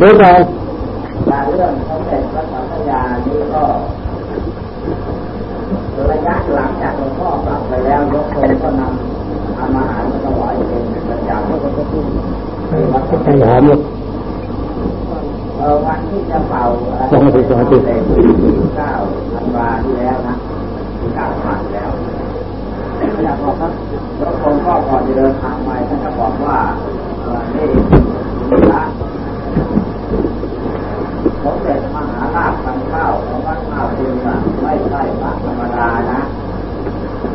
ดูก่อนกาเรื่องสมเด็จพระสังฆยานี้ก็ระยะหลังจากหลวงพ่อกลับไปแล้วยกโคก็นำทำอาหารมาถวายเป็นประจำใจหอมลูกเออวันที่จะเป่าสองอาทิตย์สองอาทิตย์เก้าธันวาที่แล้วนะที่เก้าผ่านแล้วอยากบอกครับยกโคนก็ก่อนจะเดินทางไปท่านก็บอกว่านี่ละ สมเด็จมหาราชพันข้าวของวัดข้าวจริงอะไม่ใช่พระธรรมดานะ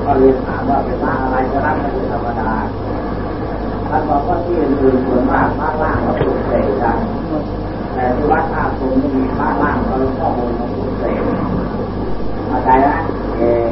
ก็เรียนถามว่าเป็นพระอะไรจะรับไม่ธรรมดาท่านบอกว่าที่อื่นส่วนมากพระล่างเขาปลุกเสกกันแต่ที่วัดท่าตุงไม่มีพระล่างเขาข้อมูลมาปลุกเสกเข้าใจนะเอง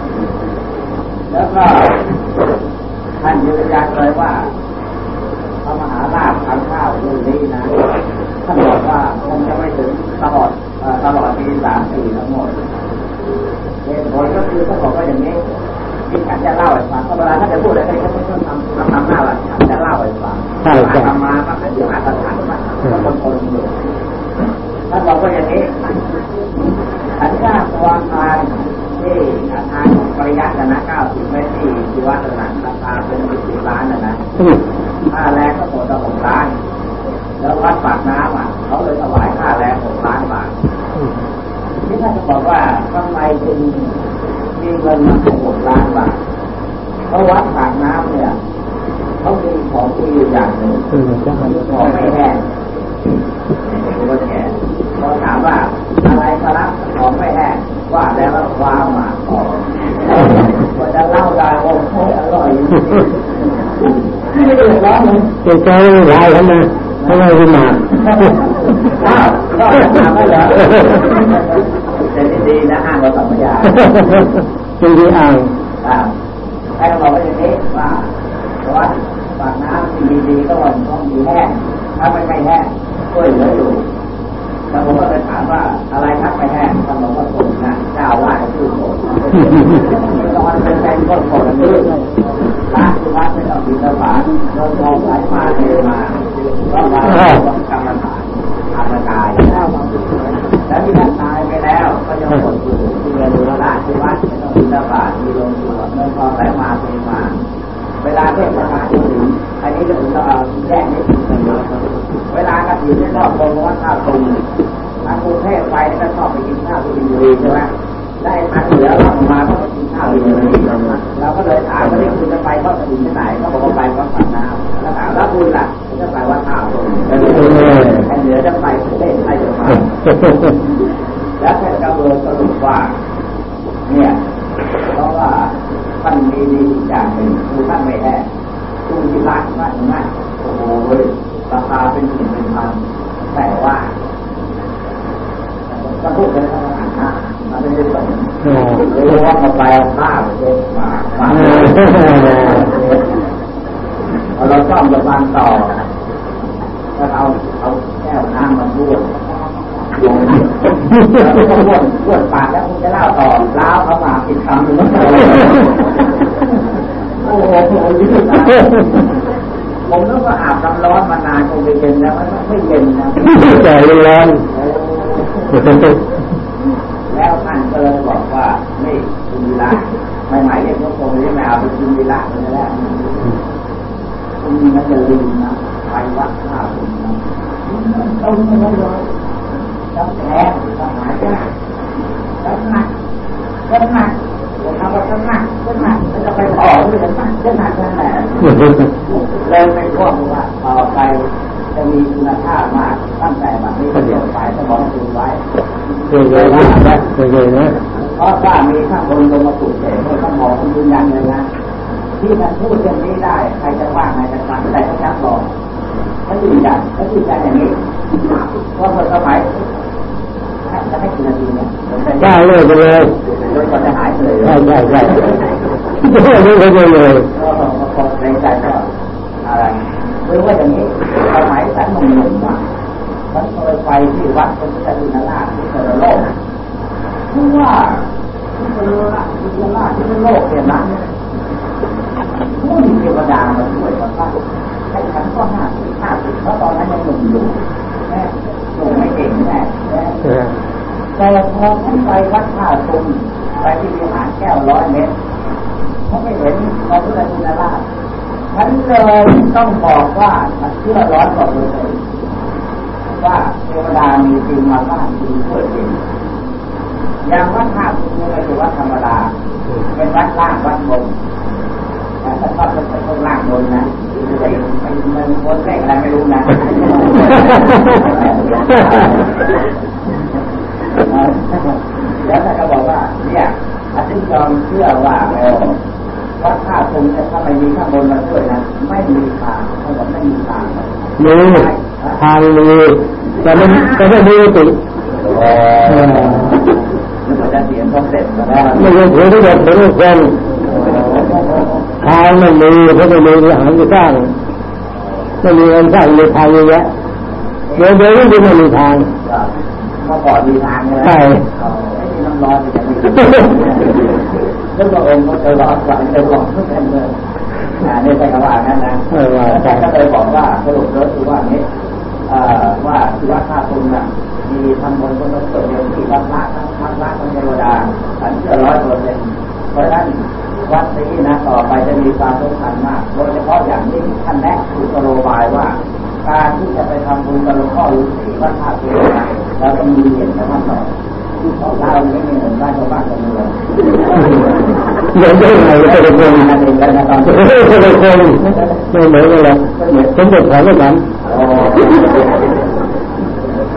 านนะนะ ค่าแรงก็หมดละหกล้าน แล้ววัดปากน้ำอะเขาเลยถวายค่าแรงหกล้านบาท ที่ท่านจะบอกว่าทำไมจึงมีเงินมาหกล้านบาท เพราะวัดปากน้ำเนี่ยเขามีของดีอยู่อย่างหนึ่ง อืมจ้า ของไม่แห้งดูว่าแก่พอถามว่าอะไรครับของไม่แห้งว่าแล้วก็วางมาต่อก็จะเล่าได้โอ้โหอร่อยจริงๆไม่ได้เดือดร้อน เลยเจ้าเจ้ายเขามาเขาไม่ได้มาอ้าวก็ถามไม่เหรอแต่ที่ดีนะอ้างเราสัมยาจริงดีอ่างให้เราบอกว่าอย่างนี้ว่าว่าปากน้ำที่ดีๆก็ต้องมีแห้งถ้าไม่ไม่แห้งก็เหลืออยู่ แล้วผมก็ไปถามว่าอะไรทักไม่แห้งท่านบอกว่าผมนะเจ้าว่าชื่อผมตอนเป็นแฟนก็ผมนี่พระที่วัดไม่ต้องบินทบาทเดินทองไหลมาเทมาก็มาต้องกรรมฐานทางกายแล้วที่ท่านตายไปแล้วก็ยังหมดอยู่ที่เงินดูแลที่วัดไม่ต้องบินทบาทมีโรงครัวเงินทองไหลมาเทมา เวลาเทศกาลถึงอันนี้ก็ถึงเราเอแยกนิดหนึ่งเวลากระถิ่นที่ชอบคนว่าข้าวตุงทางกรุงเทพไปก็ชอบไปกินข้าวที่อินบุรีใช่ไหมได้ทาเหนือเรามาก็ไปกินข้าวที่อินบุรีเราก็เลยถามว่าคุณจะไปทอดกระถิ่นที่ไหนก็บอกว่าไปวัดปากน้ำแล้วถามแล้วคุณล่ะคุณจะไปวัดท่าวตุงทางเหนือจะไปประเทศไทยจะไปแล้วท่านก็เลยสรุปว่า เนี่ยเพราะว่า ท่านมีดีอย่างหนึ่งคือท่านไม่แห้ตู้ที่ร้านมากมากโอ้โหราคาเป็นหมื่นเป็นพันแต่ว่าก็พูดกันเท่านั้นนะมันไม่ได้สนรู้ว่ามาไปเอาผ้าไปเช็ดมาเราซ่อมจะฟันต่อแล้วเอาเอาแก้วน้ำมันบ้วนลงแล้วก็บ้วนบ้วนปากแล้วคุณจะเล่าต่อเล่าเขามาอีกคำหนึ่งโอ้โหยืดนะ ผมนึกว่าอาบน้ำร้อนมานานคงจะเย็นแล้วมันไม่เย็นนะใจร้อนแล้วท่านก็เลยบอกว่านี่คุณวีระใหม่ๆเรียกว่าคงเรียกไม่เอาเป็นคุณวีระเลยแล้วคุณมันจะลืมนะไปวัดข้าวคุณนะต้องไม่ได้เลยต้องแพ้ต้องหายยากต้องหนักต้องหนักผมทำว่าต้องหนักต้องหนักแล้วจะไปต่อด้วยต้องหนัก ต้องหนักนั่นแหละเลยไม่กลัวว่าต่อไปจะมีคุณค่ามากตั้งแต่บัดนี้เป็นต้นไปสมองคุณไว้เคยเลยนะเคยเลยนะเพราะว่ามีข้างบนลงมาปลุกเสกเพื่องคุณยืนยันเลยนะที่มันพูดเรื่องนี้ได้ใครจะว่าใครจะฟังแต่ก็ชักบอกเขายืนยันเขายืนยันอย่างนี้ว่าเมื่อสมัยจะให้กี่นาทีเลิกไปเลยจนกว่าจะหายเลยใช่ใช่ใช่ ไม่เคยเลยก็พอในใจก็อะไรหรือว่าอย่างนี้สมัยสันหนุ่มอะฉันเคยไปที่วัดพระพุทธชินราชที่เทโลกคือว่าที่เทโลราชที่เทโลราที่เทโลกเนี่ยนะผู้มีเทวดามาช่วยกันบ้าให้ฉันก็ห้าสิบห้าสิบเพราะตอนนั้นยังหนุ่มอยู่แม่หนุ่มไม่เก่งแน่แม่แต่พอท่านไปวัดท่าตุมไปที่วิหารแก้วร้อยเมตร เขาไม่เห็นพระพุทธชินราชฉันเลยต้องบอกว่ามันเชื่อร้อนกว่าเลยว่าเทวดามีจริงมาบ้านจริงช่วยจริงอย่างวัดท่าตุมนี่ไม่ใช่วัดธรรมดาเป็นวัดล่างวัดบนแต่ถ้าชอบเป็นคนล่างบนนะไปไมันคนแรกอะไรไม่รู้นะแล้วท่านก็บอกว่า เนี่ยอาจารย์ยอมเชื่อว่าเออ วัดท่าตุงเนี่ยถ้าไม่มีข้างบนมาช่วยนะไม่มีทางท่านบอกไม่มีทางมีทางมีแต่ไม่แต่ไม่มีตินึกว่าจะเสียงต้องเสร็จแล้วไม่ใช่ถือทุกอย่างถือทุกคนทางไม่มีเขาไม่มีหางจะสร้างไม่มีเงินสร้างมีทางเยอะแยะเดี๋ยวเดี๋ยวนี้ไม่มีทางเมื่อก่อนมีทางเลยใช่ไม่มีน้ำร้อนจะมี ซึ่งพระองค์ก็จะร้อกว่าจะร้อนทุกท่านเลยนี่ใช่คำว่านั้นนะออว่าแต่ใช่ก็เลยบอกว่าสรุปแล้วคือว่านี้ว่าที่วัดท่าตุงน่ะมีทำบนคนละส่วนเดียวที่วัดพระทั้งวัดพระทั้งเทวดาอันเชื่อร้อยเปอร์เซ็นต์เพราะฉะนั้นวัดนี้นะต่อไปจะมีความสำคัญมากโดยเฉพาะอย่างยิ่งท่านแนะคือสโลบายว่า การที่จะไปทำบุญกับหลวงพ่อฤาษีวัดท่าตุงนะเราต้องมีเหตุและทำต่อ เพราะเราไม่มีเงินบ้านชาวบ้านกันเลยเดี๋ยวได้ไงก็เป็นคนนั่นเองกันนะตอนนี้เป็นคนไม่เหมือนกันหรอกสมเด็จพระไม่เหมือน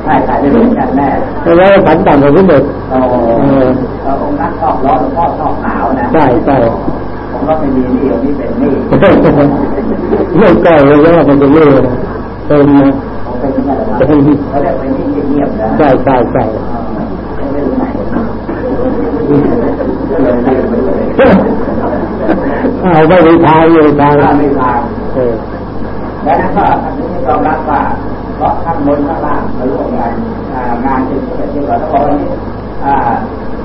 ใช่ใช่ไม่เหมือนกันแน่แล้วผันต่างกับสมเด็จโอ้เราองค์นั้นชอบร้อนหลวงพ่อชอบหนาวนะใช่ใช่ผมก็ไม่มีหนี้องค์นี้เป็นหนี้ไม่ใกล้เลยว่ามันจะเลื่อนเป็นนะผมเป็นยังไงล่ะเขาเรียกเป็นหนี้เงียบๆนะใช่ใช่ใช่ ไม่รู้ไหนก็เลยลืมไปเลย เอาไม่มีทางไม่ทางถ้าไม่ทางเออดังนั้นก็ท่านนี้ยอมรับว่าเพราะข้างบนข้างล่างมาร่วมกันงานจึงเป็นที่เราต้องบอกว่านี้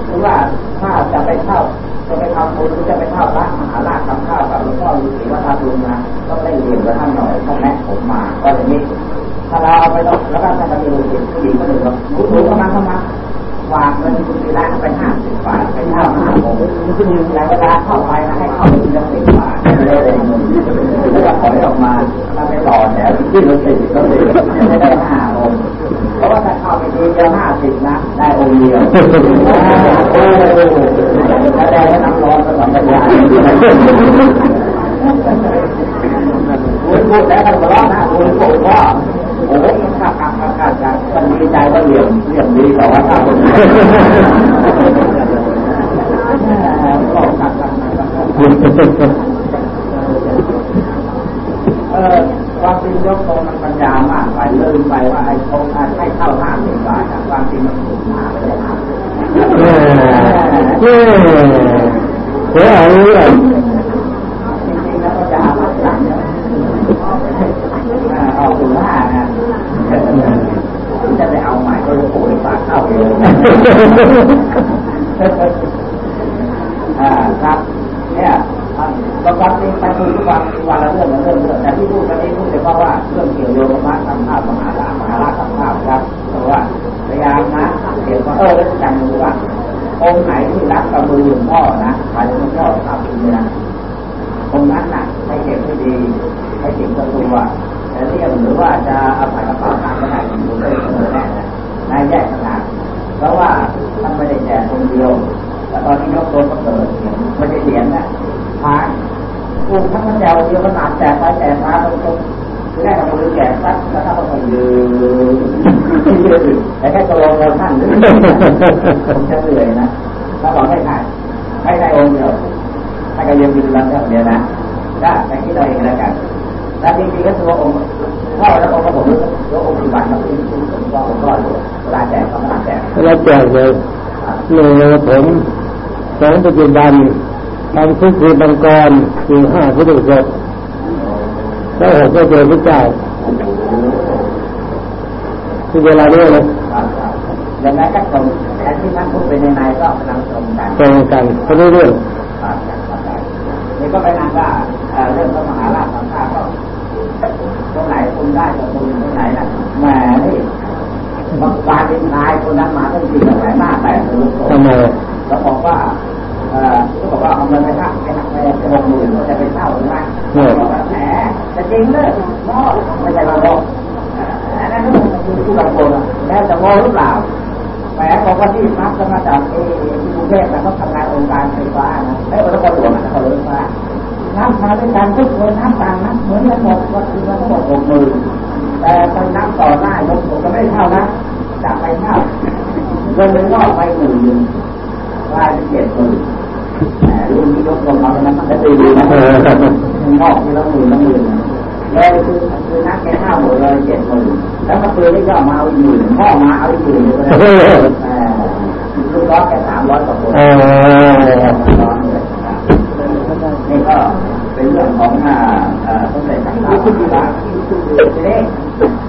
คือว่าถ้าจะไปเข้าจะไปทำบุญหรือจะไปเข้าร้านมหาราชทำข้าวกับหลวงพ่อฤาษีวัดตาตุงนะต้องได้เรียนกับท่านหน่อยท่านแนะผมมาก็อย่างนี้ถ้าเราเอาไปแล้วแล้วก็ท่านจะมีผู้หญิงผู้หญิงคนหนึ่งก็หนูหนูเข้ามาเข้ามา วางเงินคุณในร้าไปห้าสิบบาทไปเข้าห้าผมแล้วเวลาเข้าไปนะให้เข้าไปทีละสิบบาทเลยแล้วก็ถอยออกมาถ้าไม่ต่อแถวที่รถติดก็เลยไม่ได้ห้าองค์เพราะว่าถ้าเข้าไปทีเดียวห้าสิบนะได้องค์เดียวโอ้โหแล้วได้น้ำร้อนก็สองปัญญาคุณพูดแล้วท่านบอกว่านะคุณบอกว่าโอ้โหข้าข้าข้า มันดีใจว่าเหลี่ยมเหลี่ยมดีกว่าว่าคนเออความจริงยกตรงมันปัญญามากไปลืมไปว่าไอ้โครงการให้เข้าห้าสิบบาทความจริงมันถูกมากเลยนะเออเดี๋ยวเอาเออง จริงๆแล้วก็จะเอามาหลังเนี่ยเอาถึงห้านะจะได้เอาใหม่ก็โผล่ปากเข้าเอ่าครับ เนี่ยก็ความจริงมันคือทุกวันวันละเรื่องละเรื่องเรื่องแต่ที่พูดกันนี้พูดเฉพาะว่าเรื่องเกี่ยวโยมพระทำภาพมหาลามหาลาทำภาพครับเพราะว่าพยายามนะเกี่ยวกับเออแล้วจดูว่าองค์ไหนที่รักกับมือหลวงพ่อนะหมายถึงพ่อ แต่แค่ตัวเราท่านผมจะเหนื่อยนะแล้วบอกให้ถ่ายให้ได้องค์เดียวถ้าก็ยังมีลำดับเดียวนะได้แต่ที่เราเองแล้วกันแล้วจริงๆก็ตัวองค์พ่อแล้วองค์ผมแล้วองค์ปฏิบัติเราเป็นผู้สมก็องค์ก็เวลาแจกก็มาแจกแล้วแจกเลยหนึ่งผมสองปัจจุบันทำทุกคืบังกรสี่ห้าพุทธศกแล้วหกก็เจอพระเจ้า ที่เวลาเนี้ยนะอย่างนั้นก็ตรงแต่ที่ท่านพูดไปในในก็กำลังตรงกันตรงกันเขาเรื่องนี่ก็เป็นอันว่าเรื่องพระมหาราชสัมภาษณ์ก็ตรงไหนคุณได้ตรงตรงไหนนะแหมนี่บางวานเป็นนายคนนั้นมาต้องจริงแหหน้าแต่รู้ทำไมแล้วบอกว่าเออก็บอกว่าเอาเงินไปค่าไปไปหกหมื่นจะไปเช่าหรือไม่บอกว่าแหมจะจริงเลยมอไม่ใช่เราหรอกอั นนั้นก็คือผู้บางคนแล้วจะโง่หรือเปล่าแหมบอกว่าที่พักก็มาจากเอที่กรุงเทพนะเขาทำงานองค์การไฟฟ้านะไอ้คนละคนหลวงนะเขาเลยฟ้าน้ำมาด้วยกันทุกคนน้ำต่างนะเหมือนกันหมดก็คือทั้งหมดหกหมื่นแต่คนนับต่อหน้ายกผมก็ไม่เท่านะจากไปเท่าเงินเลยก็ไปหมื่นหนึ่งกลายเป็นเจ็ดหมื่นรุ่นที่ยกลงมาเป็นนักดนตรีนะงอกที่ละหมื่นละหมื่นแล้วคือคือนักแค่ห้าหมื่นเลยเจ็ดหมื่น แล้วมาปืนนี่ก็มาเอาอยู่พ่อมาเอาอีกหมื่เลยลูกน้อแค่สามร้อยกว่าคนนี่ก็เป็นเรื่องของอ่าสมเด็จพระสังฆราชทีนี้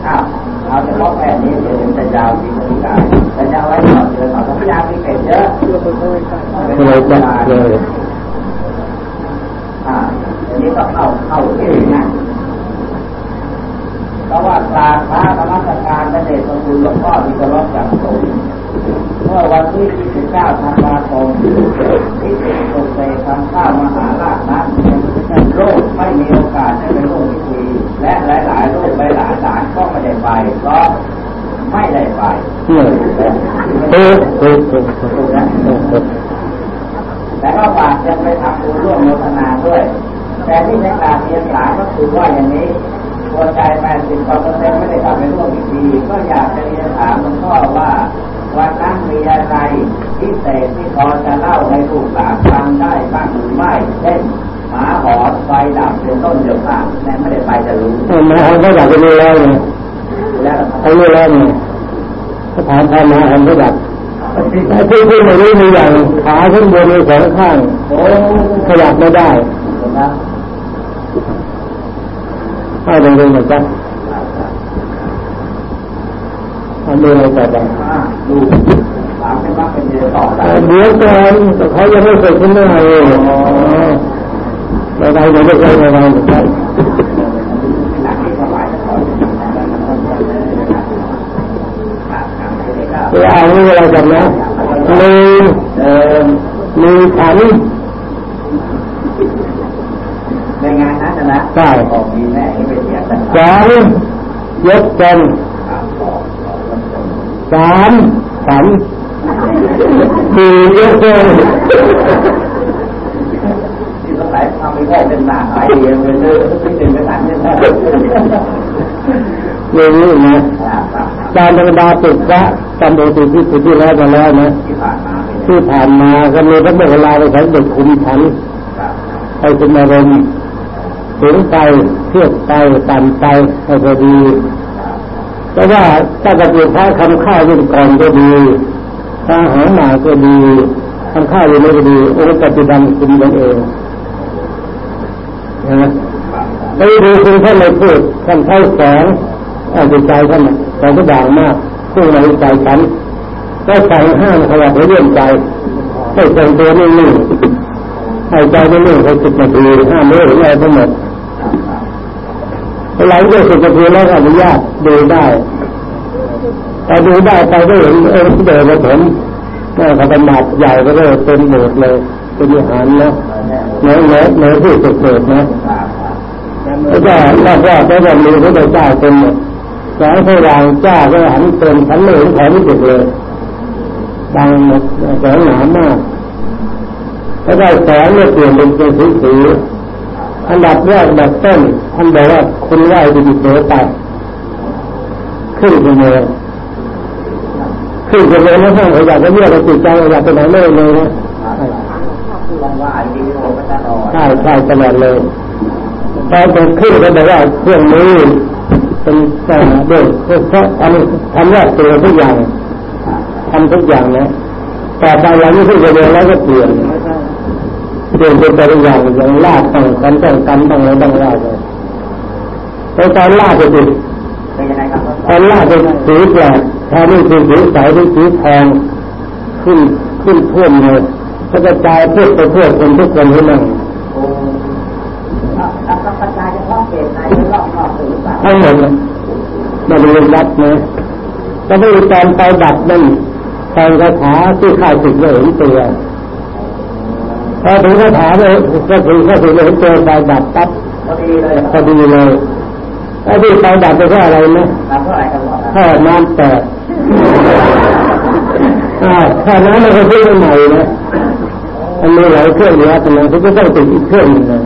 อ้าวเอาเฉพาะแค่นี้เดี๋ยวจะยาวจริงๆกันแต่จะไว้ก่อเดี๋ยวต่อพยามีเป็ดเยอะเป็นเวลาเลยอ่าอันนี้ก็เข้าเข้าที่นะ เพราะว่าตาพระธรรมสการพระเดชพระคุณหลวงพ่อที่เคารพจากสูงเมื่อวันที่ 29 ธันวาคมที่เป็นตกเตทำข้าวมหาราชนั้นโลกไม่มีโอกาสได้ไปร่วมพิธีและหลายๆโลกหลายๆสารก็ไม่ได้ไปเพราะไม่ได้ไปแต่ก็ฝากจะไปทำบุญร่วมโมทนาด้วย แต่ที่ในการเรียนหลายก็คือว่าอย่าง ก็อยากจะเรียนถามหลวงพ่อว่าวันนั้นมีอะไรพิเศษที่พอจะเล่าให้ลูกหลานฟังได้บ้างหรือไม่เช่นหมาหอนไฟดับเป็นต้นเดียวกันแม่ไม่ได้ไปจะรู้หมาหอนก็ดับไปแล้วไงแล้วเขารู้แล้วไงเขาถามพามาหอนก็ดับที่ที่ไม่รู้มีอย่างขาขึ้นบนมีสองข้างขยับไม่ได้ให้ดูดูหน่อยจ้ะ ดูอะไรต่อไปดูถามเป็นว่าเป็นเดี๋ยวต่อเดี๋ยวก่อนเขายังไม่เสร็จขึ้นได้เลยอะไรเดี๋ยวไม่ใช่อะไรเหมือนกันไปอ่านนี่อะไรกันนะมีมีขันในงานนั้นนะใช่มีแม่ที่ไปเสียสองยกตน สามขันสี่ยกตนที่ต้องไหนทำไม่ได้เป็นหนาหายเองเลยเลยที่เป็นกระสันเนี่ยนี่นี่นะการธรรมดาติดพระจำโดยติดที่ติดที่แล้วมาแล้วนะที่ผ่านมาก็มีพระโมคคัลาไปใช้เด็กคุมฉันไปคุมอารมณ์ถึงไปเทียบไปตันไปให้พอดี แต่ว่าถ้าปฏิภาคำข้าวยิ่งก่อนก็ดีถ้าหางหมาก็ดีคำข้าวยังไม่ก็ดีองค์ปฏิบัติคุณตนเองนะไม่ดีคุณท่านไม่พูดท่านเข้าแสงอาจใจท่านแต่ก็ด่างมากพุ่งในใจฉันก็ใส่ห้ามขยับให้เลื่อนใจให้ทรงตัวนิ่งๆให้ใจไม่นิ่งให้สิบนาทีห้ามไม่เห็นอะไรทั้งหมด หลังจากสิบนาทีแล้วอนุญาตดูได้แต่ดูได้ไปได้เห็นเออเดินมาผมแม่ขบันดาดใหญ่ก็ได้เป็นหมดเลยเป็นวิหารนะเนื้อเนื้อเนื้อที่สุดดนะแล้วก็รอบๆแล้วก็มีพระเจ้าเป็นหมดแสงสว่างจ้าก็หันเป็นขันเหลืองแถมไม่ติดเลยดังหมดแสงหนามากแล้วก็แสงเนี่ยเปลี่ยนเป็นสีสี อันดับแรกแบบต้นท่านบอกว่าคุณไหวดีดีเสียไปขึ้นไปเลยขึ้นไปเลยนะท่านอยากจะเรียกเราจิตใจอยากไปไหนเลยเลยนะใช่ใช่ตลอดเลยตอนเป็นขึ้นก็บอกว่าเครื่องมือเป็นแต่ด้วยเพราะทำทำแยกตัวทุกอย่างทำทุกอย่างนะแต่ไปหลังที่จะเรียนแล้วก็เปลี่ยน เปลี่ยนเป็นตัวอย่างอย่างลาดต้องกันต้องกันต้องอะไรต้องลาดเลยแต่ตอนลาดจะดิตอนลาดเป็นสีแปลกแทนนี่คือสีใสเป็นสีทองขึ้นขึ้นท่วมเลยก็จะจายเพื่อไปเพื่อคนทุกคนที่นั่งทั้งหมดมันเป็นรัดนะก็ไม่มีการไปดับนั่นแทงคาถาที่ข้าศึกไม่เห็นตัว พอถึงคาถาเลยก็ถึงข้าศึกไม่เห็นตัวไปดับปั๊บพอดีเลยพอดีเลยไอ้ที่ไปดับไปเพราะอะไรนะถ้าน้ำแตกถ้าน้ำมันก็ขึ้นใหม่นะอันนี้หลายเครื่องแล้วแต่มันก็ต้องติดอีกเครื่องนึงนะ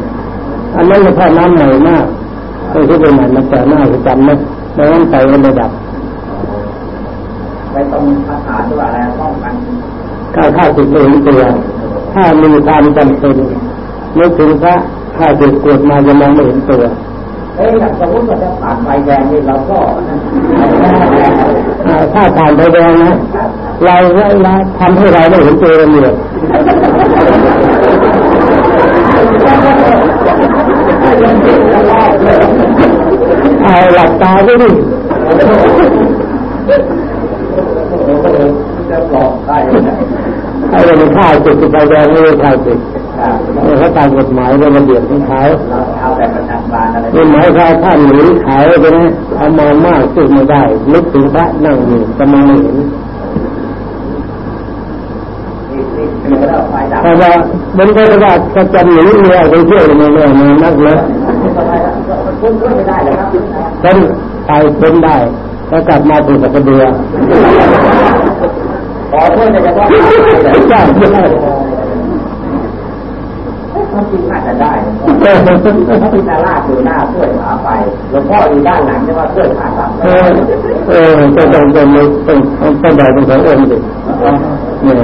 อันนั้นมันถ้าน้ำใหม่มากก็ขึ้นไปใหม่มันแต่หน้าจำไหมแล้วน้ำใสมันไม่ดับไปตรงคาถาตัวอะไรป้องกันข้าข้าศึกเองตัว ถ้ามีความจำเป็นนึกถึงพระข้าศึกเกิดมาจะมองไม่เห็นตัวเอ้ยสมมติว่าจะผ่านไฟแดงนี่เราก็ถ้าผ่านไฟแดงนะเราเราทำให้เราไม่เห็นตัวเราเนี่ยเอาหลับตาด้วยดิจะปลอกได้ ให้เราไม่ฆ่าจุดไฟแดงไม่ได้ฆ่าจุดเขาตามกฎหมายในระเบียบของเขาเอาแต่ประจับานอะไรนี่หมายความท่านหนีขายไปนะเอามามากสู้ไม่ได้นึกถึงพระนั่งอยู่จะมองไม่เห็นแต่ว่ามันก็ว่าจะจำหนีเรือไปเที่ยวในเรื่องนี้นักเลยฉันไปพ้นได้แล้วกลับมาถูกกับเรือ ขอเพื่อนจะต้องได้ถ้าจริงอาจะได้ถ้าพิจารณาอยู่หน้าเพื่อนขาไปหลวงพ่ออยู่ด้านหลังจะว่าเพื่อนขาหลังเออเออต้องต้องต้องต้องต้องได้เป็นขององค์ดิเนี่ย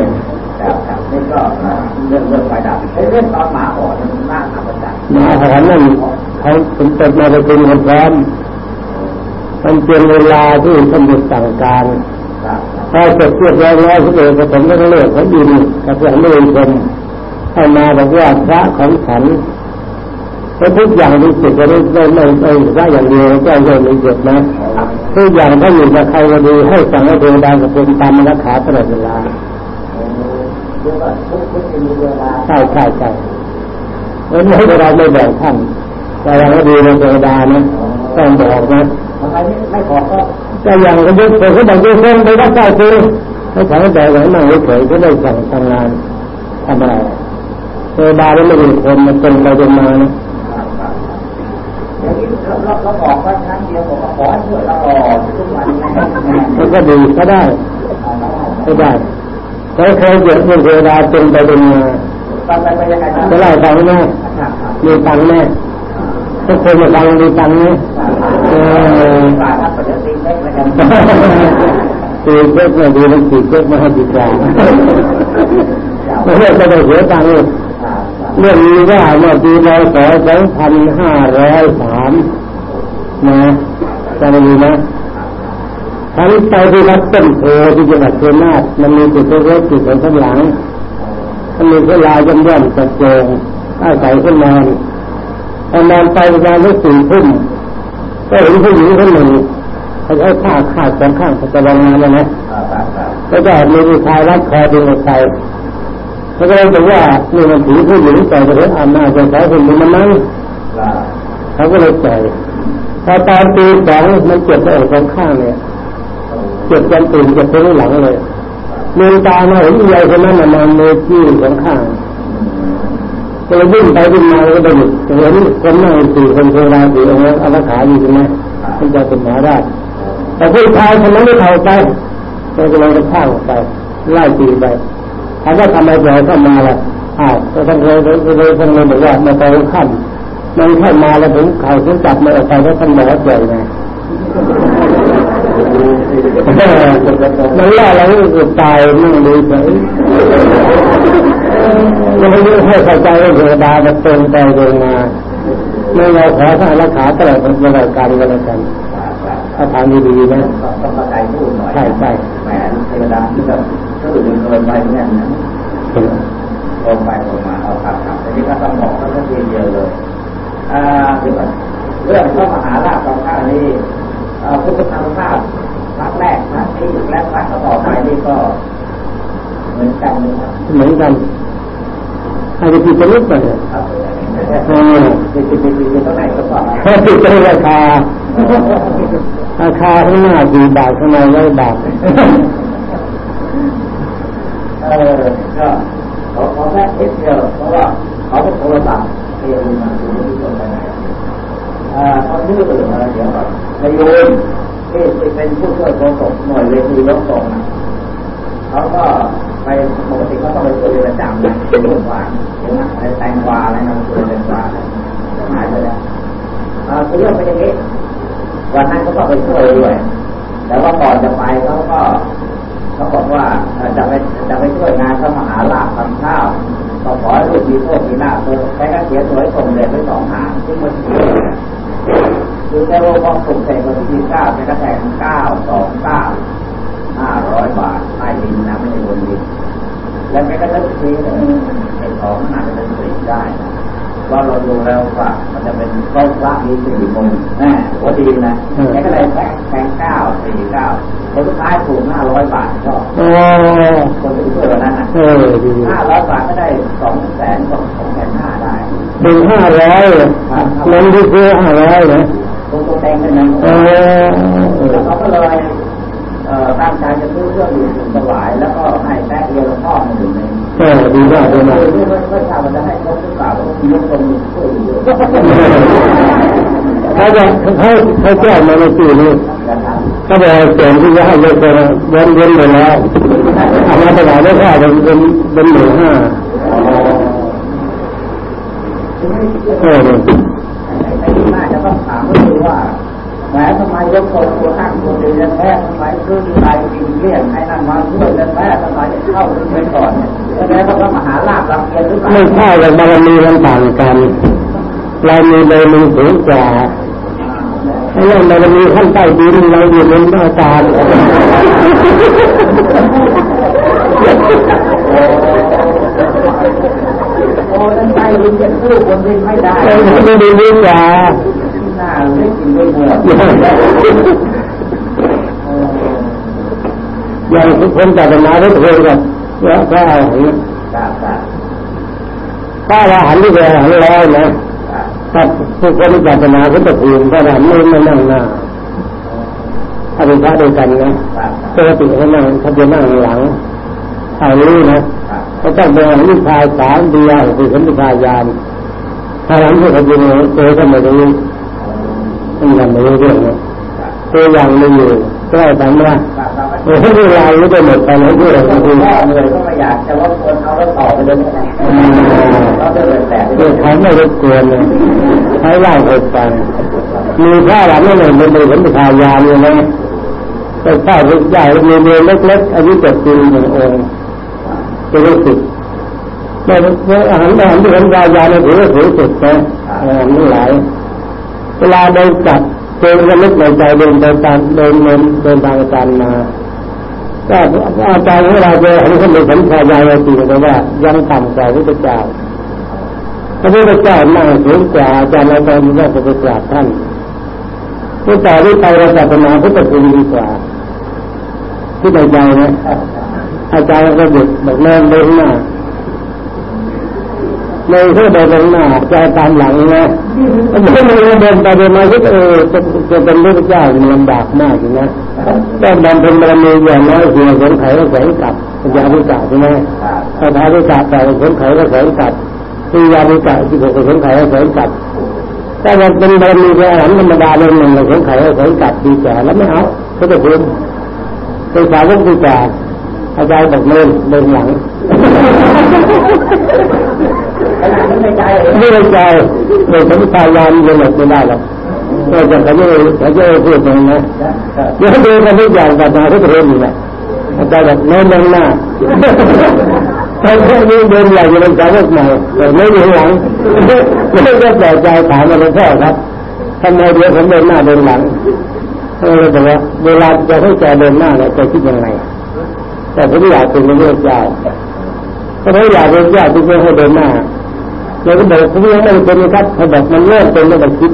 นี่ก็เรื่องเรื่องไฟดับเรื่องตอนหมาอ่อนมันน่าอัศจรรย์หมาอ่อนนั่นเขาเป็นต้นมาเป็นคนพร้อมมันเป็นเวลาที่ท่านหยุดสั่งการ พอเสร็จเรียบร้อยแล้วพระเอกผสมก็เลือกเขาดินกับอย่างไม่ชมให้มาบอกว่าพระของฉันแลทุกอย่างที่สุดก็ไม่ไม่ไม่พระอย่างเดียวก็เรื่ไม่เจ็บนะทุกอย่างถ้าอยู่กับใครก็ดีให้สั่งให้เทวดากับเป็นตามรักษาตลอดเวลาใช่ใช่ใช่แล้วไม่ให้เราไม่แบ่งท่านแต่เราก็ดีในเทวดานะต้องบอกนะไม่ขอก็ ต่อย่างก็ยกเเขาบอกยกเส้นไปรักษาตัวให้ฉันแต่ไหนนั่งเฉยก็ได้สั่งทำงานทำอะไรเทวดาไม่ได้คนมันเป็นไปจนมานะเราบอกว่าครั้งเดียวผมขอให้เพื่อเรารอกทุกวันมันก็ดีก็ได้ก็ได้เคยเคยเจอเทวดาเป็นไปเป็นมาจะเล่าฟังแม่มีตังแม่ ทุกคนมาฟังมีตังไหมตีเช็คมาดีแล้วตีเช็คมาให้ดีกว่าไม่ใช่จะได้เสียตังค์เรื่องนี้ว่าเมื่อปีพศสองพันห้าร้อยสามนะจำดีนะทั้งไปที่วัดต้นโพที่จังหวัดเชียงรามันมีจุดเล็กๆจุดข้างหลังมันมีเวลาย่อมย่อมตะโจงอาศัยขึ้นนอน พอนอนไปประมาณสักสี่ทุ่มก็เห็นผู้หญิงคนหนึ่งเขาใช้ผ้าคาดสองข้างจะวางงานเลยนะแล้วก็มีผู้ชายรัดคอดึงออกไปเขาก็เลยบอกว่านี่มันผีผู้หญิงแต่จะเห็นอานาจะใช้คนนี้มันนั่งเขาก็เลยใจพอตอนตีสองมันเจ็บไปอกสองข้างเนี่ยเจ็บจนตื่นเจ็บไปหลังเลยมือตามาเห็นใหญ่คนนั้นนอนมือจี้สองข้าง เลยวิ่งไปวิ่งมาก็ได้เห็นคนนั่งสี่คนเทวดาสี่องค์อารักขาอยู่ใช่ไหมที่จะเป็นมหมอได้แต่ผู้ชายคนนั้นไม่เท่าไปก็เลยกระช่างไปไล่ตีไปถามว่าทำไมปล่อยเข้ามาล่ะอ้าวก็ต้องเลยเลยต้องเลยบอกว่ามาตอนขั้นมันเข้ามาแล้วผมเขาถึงจับมาออกไปแล้วท่านบอกว่าเจ๋งไงมันล่าเราก็ตายนั่งดูเฉ ยยังไม่รู้ให้เข้าใจว่าเทวดาจะตรงไปตรงมาไม่เราขอท่านรักษาตลอดตลอดการกันแล้วกันถ้าทางดีๆนะต้องเข้าใจพูดหน่อยใช่ใช่แหมเทวดาที่แบบตื่นเกินไปเนี่ยนะลงไปลงมาเอาขับขับแต่นี่ก็ต้องบอกเขาทีเดียวเลยอ่าเดี๋ยวเรื่องพระมหาราชของข้านี้พุทธธรรมภาพครั้งแรกครั้งที่และครั้งต่อไปนี่ก็ เหมือนกันนะครับเหมือนกัน อาจจะผิดจะนิดหน่อยเออผิดผิดผิดผิดตรงไหนก็พอผิดตรงราคาราคาข้างหน้าดีบาทข้างในไม่บาทเออก็ขอขอแค่เดียวเพราะว่าเขาเป็นโทรศัพท์เรียนมาดูที่ตรงไหนอ่าเขาชื่ออะไรเดี๋ยวก่อนนายโยมที่เป็นผู้ช่วยโฆษกหน่วยเวทีรถตรงเขาก็ ไปปกติเขาต้องไปช่วยประจำนะช่วยหวานอะไรแตงกวาอะไรนะช่วยแตงกวาหายไปแล้วอ่าคือเรื่องเป็นอย่างนี้วันนั้นเขาก็ไปช่วยด้วยแต่ว่าก่อนจะไปเขาก็เขาบอกว่าจะไปจะไปช่วยงานพระมหาลาภทำข้าวก็ขอให้ลูกมีโชคมีลาภใช้กระเสียสวยส่งเด็กไปสองหางที่มันคือในโลกของสุขเสกวันที่เก้าในกระแสเก้าสองเก้า ห้าร้อยบาทใต้ดินนะไม่ใช่บนดินแล้วแกก็เลิกทีไอ้ของอาจจะเป็นสีได้ ว่าเราดูแล้วว่ามันจะเป็นต้นพระมีสี่มุมแน่ว่าดีนะแกก็เลยแทงแทงเก้าสี่เก้าคนสุดท้ายถูกห้าร้อยบาทก็คนที่ช่วยวันนั้นนะห้าร้อยบาทก็ได้สองแสนสองแสนห้าได้เป็นห้าร้อยเงินที่ซื้อห้าร้อยเลยตรงตรงแดงกันนะแล้วเขาก็เลย ตั้งใจจะซื้อเครื่องดื่มถวายแล้วก็ให้แป๊ะเดียวพ่อมาอยู่ในเออดีมากดีมากเมื่อเช้ามันจะให้เขาหรือเปล่าเขายกตรงช่วยอยู่เขาจะเขาเขาแก้มาในปีนี้ก็บอกเสียงที่จะให้เยอะเลยเว้นเว้นไปแล้วเอามาถวายได้แค่เป็นเป็นเป็นหนึ่งห้าเออไอ้ที่น่าจะต้องถามก็คือว่า แหมทำไมยกคนตัวข้างตัวดียวแท้ทำไมคือใครกินเลี้ยงให้นั่นมาช่วยแท้ทำไมเข้าถึงไปก่อนเนี่ยแสดงว่ามหาลาบลำเอียนหรือเปล่าไม่ใช่หรอกบารมีมันต่างกันเรามีบารมีสูงกว่าไอ้เรื่องบารมีขั้นใต้ดินเราอยู่ในหน้าตาโอ้ท่านใต้ดินจะสู้บนดินไม่ได้ไม่ได้ดีกว่า ไม่กินไม่หมดอย่างทุกคนจัดมาได้เพลินกันแล้วก็เอาหันถ้าเราหันที่เราหันร้อยนะถ้าทุกคนจัดมาพุทธภูมิก็หันไม่ไม่นั่งหน้าถ้าเป็นพระด้วยกันนะปกติเขานั่งเขาจะนั่งหลังเอานี้นะเขาต้องเดินนิพพานสามเดียวคือสัมปทายานถ้าหลังที่เขาอยู่เจอกันแบ บนี้มันยังไม่รู้เรื่องนะตัวอย่างไม่อยู่ก็ได้ทำนะเออให้เวลาไม่ได้หมดไปไหนเพื่ออะไรดีเลยก็ไม่อยากจะว่าคนเอาแล้วต่อไปเลยเราจะเลยแต่เออเขาไม่รบกวนเลยให้เล่าให้ฟังมีพระหลังนี่เลยเป็นเป็นพายานี่นะแต่ข้าวใหญ่มีเรือเล็กๆอายุเจ็ดปีหนึ่งองค์จะรู้สึกแต่อาหารอาหารที่เป็นพายาเนี่ยถือว่าสูงสุดนะอาหารทั้งหลาย เวลาเดินจับเดินระลึกในใจเดินไปตามเดินเดินเดินทางการมาก็อาจารย์ของเราจะเห็นคนเป็นสัมภายายจริงแต่ว่ายังต่ำกว่าพระเจ้าพระพุทธเจ้านั่งสูงกว่าอาจารย์อาจารย์ว่าจะไปกราบท่านพระเจ้าที่ไปเราศาสนาพุทธคุณดีกว่าที่ในใจนะอาจารย์ก็หยุดบอกเล่เดินหน้า เลยเพื่อเดินหน้าจะตามหลังนะไม่เลยเดินไปเดินมาก็เออจะจะเป็นพระเจ้ามันลำบากมากนะต้องบำเพ็ญบารมีอย่างน้อยเพียงสงไขก็แสงกลับปัญญาวิจาใช่ไหมพระธาวิจาแต่สงไขก็แสงกลับปัญญาวิจาที่ผมสงไขก็แสงกลับถ้ามันเป็นบารมีแค่หันธรรมดาเลยมันสงไขก็แสงกลับดีแก่แล้วไม่เอาก็จะพูดเป็นสาวกวิจาอาจารย์บอกเล่นเดินหลัง ไม่ใจไม่ใจไม่สมพายามจะหลบไม่ได้หรอกก็จะเขาจะเขาจะพูดตรงนะเดี๋ยวดูกันทุกอย่างแบบมาทุกเรื่องนี่แหละอาจารย์แบอกโน้นนั่งหน้าใครแค่นี้เดินใหญ่จะเป็นสาวกใหม่แต่ไม่อยู่หลังไม่ได้แปลกใจถามมาหลวงพ่อครับทำไมเดี๋ยวผมเดินหน้าเดินหลังเออแต่ว่าเวลาจะให้แกเดินหน้าเนี่ยจะคิดยังไง แต่ผมอยากเป็นพระพุทธเจ้าถ้าผมอยากเป็นพระเจ้าที่จะให้เดินหน้า เราก็บอกคุณยังไม่เป็นนะครับเขาบอกมันเริ่มเป็นแล้วมันคิด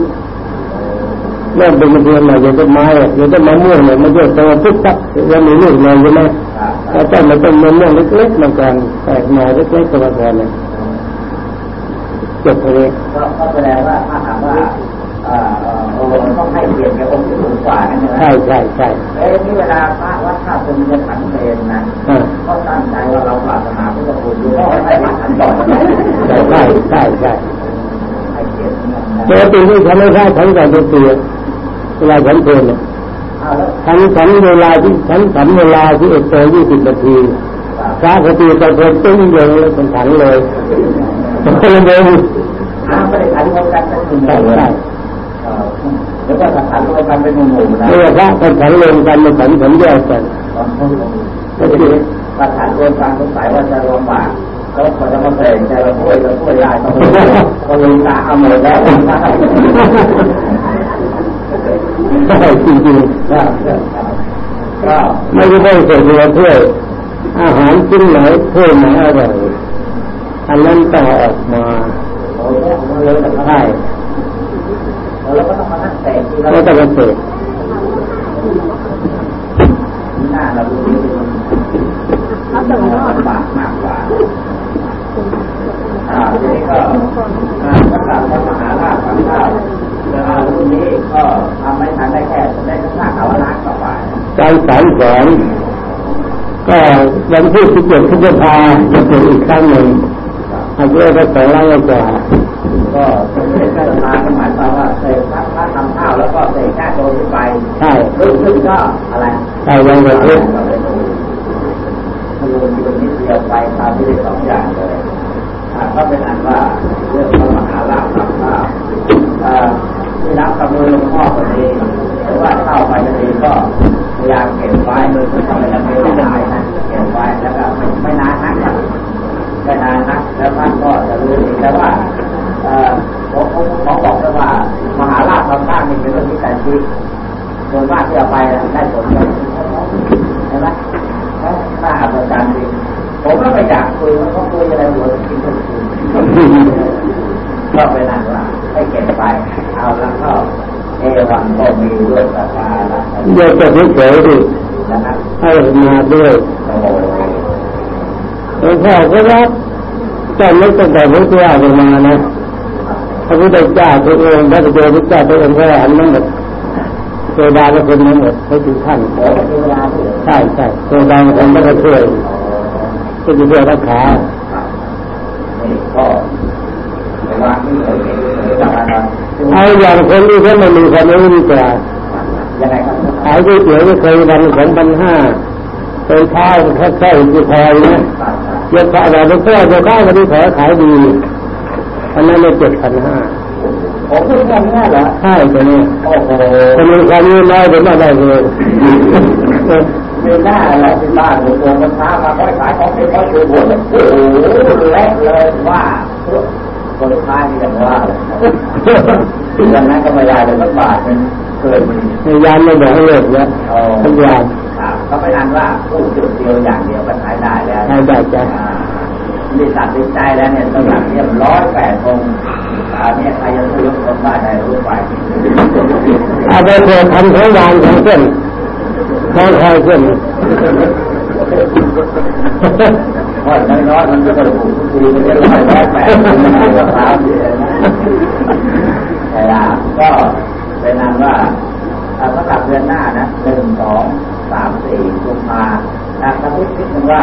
เริ่มเป็นมาเรียงหน่อยอย่างต้นไม้อย่างต้นมะม่วงเนี่ยมันเยอะโตปุ๊บปั๊บแล้วมีลูกเลยใช่ไหมแล้วต้นมันต้นมะม่วงเล็กๆมันกันแตกหน่อยเล็กๆตัวก่อนเนี่ยจบเลยก็แสดงว่าถ้าหากว่า โอ้ต้องให้เกียรติแกองค์ที่สูงกว่านั่นใช่ใช่ใช่ใช่เอ้นี่เวลาพระวัดท่าเป็นจะขันเพลนนะก็ตั้งใจว่าเราปรารถนาพุทธคุณอยู่ก็ให้พระขันต่อใช่ใช่ใช่ใช่ปกติที่ทำให้พระฉันก่อนจะเสียเวลาฉันเพลนเนี่ยฉันฉันเวลาที่ฉันฉันเวลาที่เอ็ดโตยี่สิบนาทีพระปกติจะเพลินตึ้งเยงเลยเป็นฉันเลยก็เลยเดินไม่ได้ขันรวมกันเป็นหมู่เลย แล้วก็ขันรวมกันเป็นหมู่นะไม่ว่าพระขันรวมกันมันขันขันแยกกันก็คือถ้าขันรวมกันสงสัยว่าจะรวมบาทเขาจะมาเสกใจเราช่วยเราช่วยได้เขาเขาเลยตาเอาหมดแล้วใช่จริงๆก็ไม่ได้เสกเรือเพื่ออาหารชิ้นไหนเพื่อไหนอร่อยอันนั้นต้องออกมาใช่ เราก็ต้องมานั่งเสกเราต้องมาเสกหน้าเราดูเราจะลำบากมากกว่าอ่าทีนี้ก็พระกาศพระมหาราชของเราเวลารุ่นนี้ก็ทำไม่ทันได้แค่ได้แค่ข้าขาวล้างต่อไปการสอนสอนก็วันที่สิบเจ็ดพฤษภาจะเป็นอีกครั้งหนึ่งอายุก็สองร้อยกว่า ก็เป็นแค่ทานหมายความว่าเสกพระพระทำข้าวแล้วก็เสกแค่โดนไปใช่ซึ่งซึ่งก็อะไรใช่ยังแบบนี้มันรวมอยู่นิดเดียวไปทำที่สองอย่างเลยก็เป็นอันว่าเรื่องพระมหาลาภทำข้าวที่รับกับมือหลวงพ่อคนนี้หรือว่าเข้าไปนีก็พยายามเก็บไว้โดยที่ทำให้เราไม่ได้นะเก็บไว้แล้วก็ไม่นานนักไม่นานนักแล้วท่านก็จะรู้เองแต่ว่า ผมผมขอบอกเลยว่ามหาราชทำข้างนี่เป็นเรื่องที่แต่ชีวิตส่วนมากที่เราไปได้ผลกันเห็นไหมถ้าอาจารย์จริงผมก็ไม่อยากคุยมันก็คุยอะไรหัวกินทุกคืนก็ไปนั่นว่าให้เก็บไป เอาแล้วก็เอวังก็มีด้วยสภาละเดี๋ยวจะเฉยๆดิให้มาด้วยหลวงพ่อก็รับแต่ไม่ตั้งแต่พระเจ้ามานะ พระพุทธเจ้าตัวเองพระเจ้าพระเจ้าตัวเองพระอันนั้นหมดเทวดาก็คนนั้นหมดให้ถึงท่านใช่ใช่เทวดาคนไม่ได้ช่วยก็จะเรียกรักษาเอาอย่างคนที่เขาไม่มีความรู้ดีกว่าขายก๋วยเตี๋ยวก็เคยวันสองพันห้าเป็นข้าวแค่แค่จะคอยนะเยอะกว่าแต่เป็นเพื่อจะได้มาดีขอขายดี อันนั้นเลยเจ็ดพันห้าผมพูดแค่นี้เหรอใช่ตัวนี้โอ้โหคนมีความรู้น้อยเป็นไม่ได้เลยมีหน้าอะไรที่บ้านหลวงปู่มันท้ามาค่อยขายของเป็นค่อยคือหัวโอ้โหแรกเลยว่าคนท้ายนี่กันว่าดังนั้นก็ไม่ได้เลยสักบาทเป็นเกิดมียานไม่บอกให้เลิกเนี่ยสัญญาณก็ไม่นันว่าผู้จุดเดียวอย่างเดียวก็ขายได้แล้วใช่ได้จ้ะ มีตัดสินใจแล้วเนี่ยต้องอย่างเรียบร้อยแปดองค์อันนี้ใครจะซื้อคนบ้านใดรู้ไปเอาไปเปิดทำทั้งวันทั้งเส้นทั้งคอยเส้นว่าน้อยๆมันก็จะถูกคุยไปเรื่อยๆร้อยแปดก็ตามแต่ละก็เป็นนั้นว่าถ้ากับเดือนหน้านะหนึ่งสองสามสี่กุมภาถ้าคิดคิดว่า